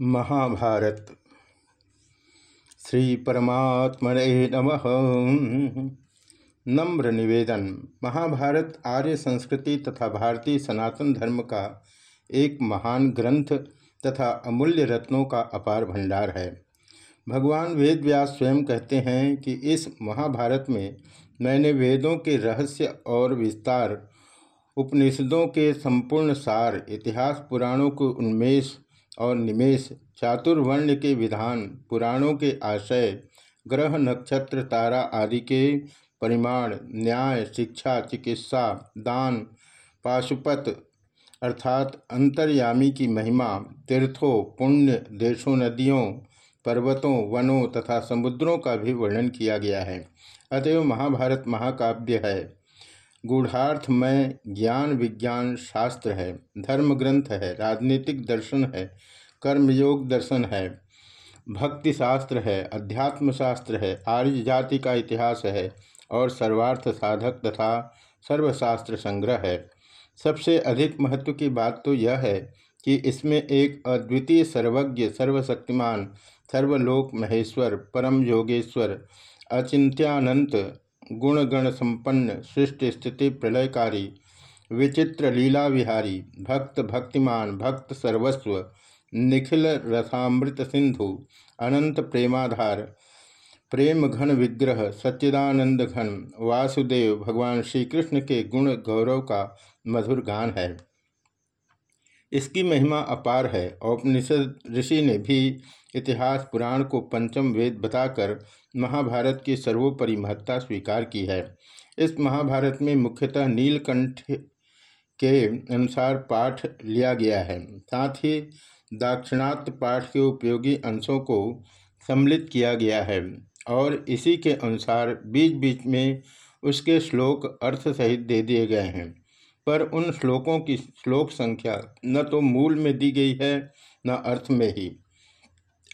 महाभारत। श्री परमात्मने नमः। नम्र निवेदन। महाभारत आर्य संस्कृति तथा भारतीय सनातन धर्म का एक महान ग्रंथ तथा अमूल्य रत्नों का अपार भंडार है। भगवान वेद व्यास स्वयं कहते हैं कि इस महाभारत में मैंने वेदों के रहस्य और विस्तार, उपनिषदों के संपूर्ण सार, इतिहास पुराणों को उन्मेष और निमेश चातुर्वर्ण के विधान, पुराणों के आशय, ग्रह, नक्षत्र, तारा आदि के परिमाण, न्याय, शिक्षा, चिकित्सा, दान, पाशुपत अर्थात अंतर्यामी की महिमा, तीर्थों, पुण्य, देशों, नदियों, पर्वतों, वनों तथा समुद्रों का भी वर्णन किया गया है। अतएव महाभारत महाकाव्य है। गूढ़ार्थमय ज्ञान विज्ञान शास्त्र है धर्म ग्रंथ है, राजनीतिक दर्शन है, कर्मयोग दर्शन है भक्ति शास्त्र है अध्यात्म शास्त्र है आर्य जाति का इतिहास है और सर्वार्थ साधक तथा सर्वशास्त्र संग्रह है। सबसे अधिक महत्व की बात तो यह है कि इसमें एक अद्वितीय सर्वज्ञ, सर्वशक्तिमान, सर्वलोक महेश्वर, परम योगेश्वर, अचिंत्यानंत गुणगण संपन्न सृष्टि स्थिति प्रलयकारी, विचित्र लीला विहारी भक्त भक्तिमान, भक्त सर्वस्व, निखिल रसामृत सिंधु, अनंत प्रेमाधार, प्रेम घन विग्रह, सच्चिदानंद घन, वासुदेव, भगवान श्री कृष्ण के गुण गौरव का मधुर गान है। इसकी महिमा अपार है औपनिषद ऋषि ने भी इतिहास, पुराण को पंचम वेद बताकर महाभारत की सर्वोपरि महत्ता स्वीकार की है। इस महाभारत में मुख्यतः नीलकंठ के अनुसार पाठ लिया गया है। साथ ही दाक्षिणात्य पाठ के उपयोगी अंशों को सम्मिलित किया गया है और इसी के अनुसार बीच बीच में उसके श्लोक अर्थ सहित दे दिए गए हैं। पर उन श्लोकों की श्लोक संख्या न तो मूल में दी गई है, न अर्थ में ही।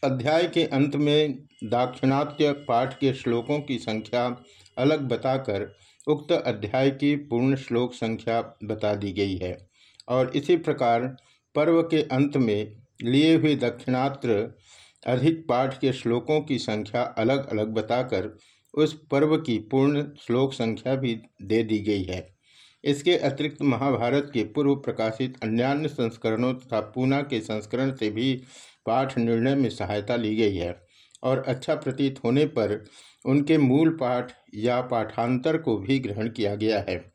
अध्याय के अंत में दाक्षिणात्य पाठ के श्लोकों की संख्या अलग बताकर उक्त अध्याय की पूर्ण श्लोक संख्या बता दी गई है। और इसी प्रकार पर्व के अंत में लिए हुए दक्षिणात्र अधिक पाठ के श्लोकों की संख्या अलग अलग बताकर उस पर्व की पूर्ण श्लोक संख्या भी दे दी गई है। इसके अतिरिक्त महाभारत के पूर्व प्रकाशित अन्यान्य संस्करणों तथा पूना के संस्करण से भी पाठ निर्णय में सहायता ली गई है और अच्छा प्रतीत होने पर उनके मूल पाठ या पाठांतर को भी ग्रहण किया गया है।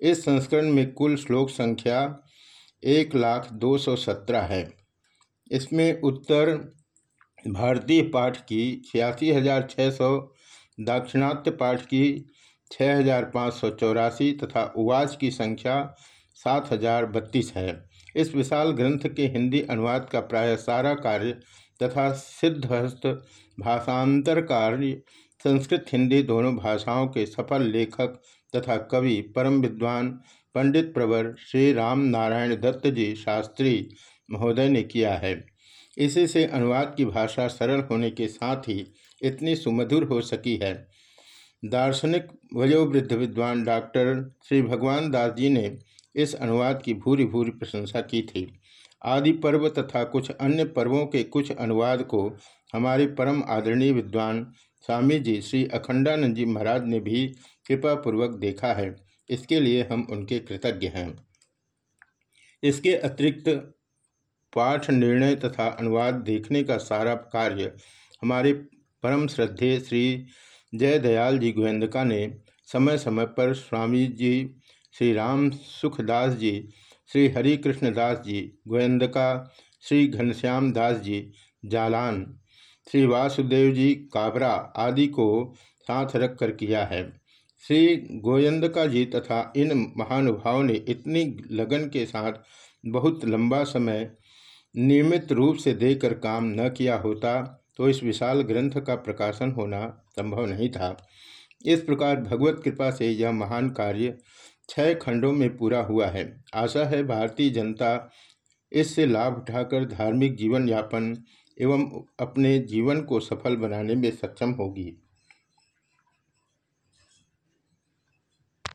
इस संस्करण में कुल श्लोक संख्या एक लाख दो सौ सत्रह है। इसमें उत्तर, भारतीय पाठ की छियासी हज़ार छः सौ, दाक्षिणात्य पाठ की छः हज़ार पाँच सौ चौरासी तथा उवाच की संख्या सात हज़ार बत्तीस है। इस विशाल ग्रंथ के हिंदी अनुवाद का प्राय सारा कार्य तथा सिद्धहस्त भाषांतर कार्य संस्कृत हिंदी दोनों भाषाओं के सफल लेखक तथा कवि परम विद्वान पंडित प्रवर श्री राम नारायण दत्त जी शास्त्री महोदय ने किया है। इसी से अनुवाद की भाषा सरल होने के साथ ही इतनी सुमधुर हो सकी है। दार्शनिक वयोवृद्ध विद्वान डॉक्टर श्री भगवान दास जी ने इस अनुवाद की भूरी भूरी प्रशंसा की थी। आदि पर्व तथा कुछ अन्य पर्वों के कुछ अनुवाद को हमारे परम आदरणीय विद्वान स्वामी जी श्री अखंडानंद जी महाराज ने भी कृपापूर्वक देखा है। इसके लिए हम उनके कृतज्ञ हैं। इसके अतिरिक्त पाठ निर्णय तथा अनुवाद देखने का सारा कार्य हमारे परम श्रद्धेय श्री जयदयाल जी गोविंदका ने समय समय पर स्वामी जी श्री राम सुखदास जी श्री हरि कृष्णदास जी, गोविंदका श्री घनश्याम दास जी, जालान श्री वासुदेव जी काबरा आदि को साथ रख कर किया है। श्री गोयंदका जी तथा इन महानुभावों ने इतनी लगन के साथ बहुत लंबा समय नियमित रूप से देकर काम न किया होता तो इस विशाल ग्रंथ का प्रकाशन होना संभव नहीं था। इस प्रकार भगवत कृपा से यह महान कार्य छह खंडों में पूरा हुआ है। आशा है भारतीय जनता इससे लाभ उठाकर धार्मिक जीवन यापन एवं अपने जीवन को सफल बनाने में सक्षम होगी।